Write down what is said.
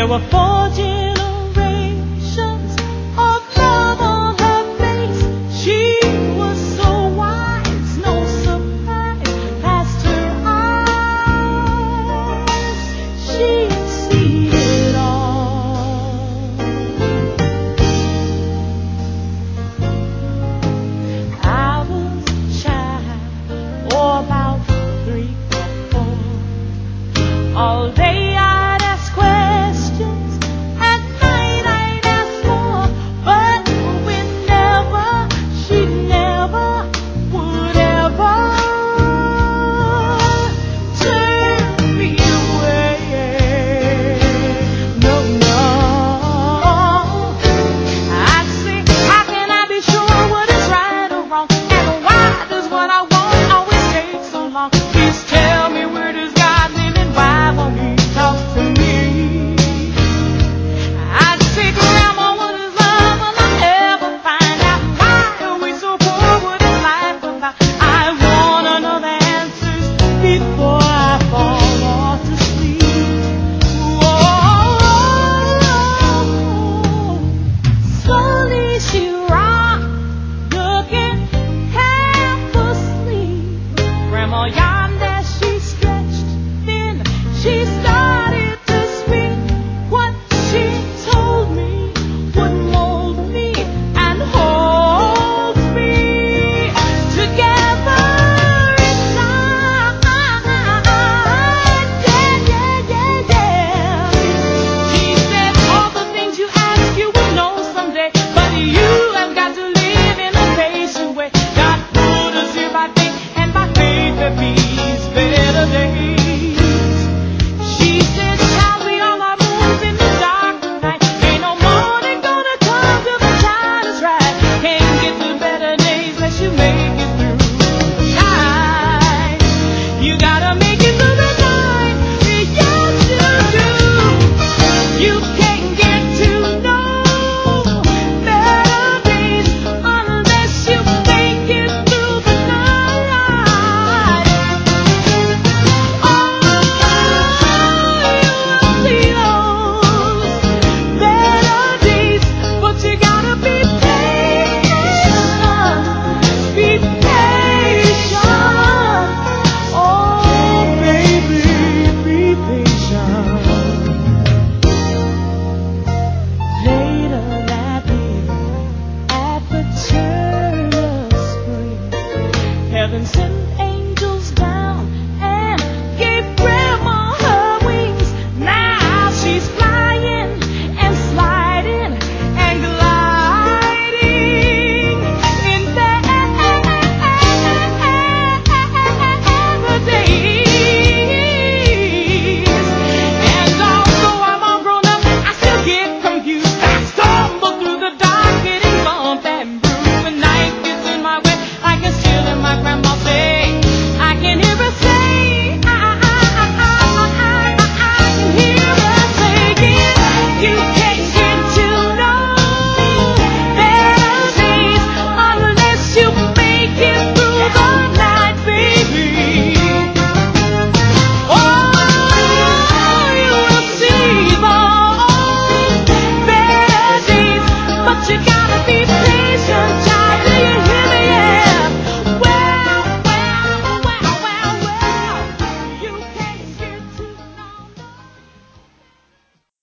There were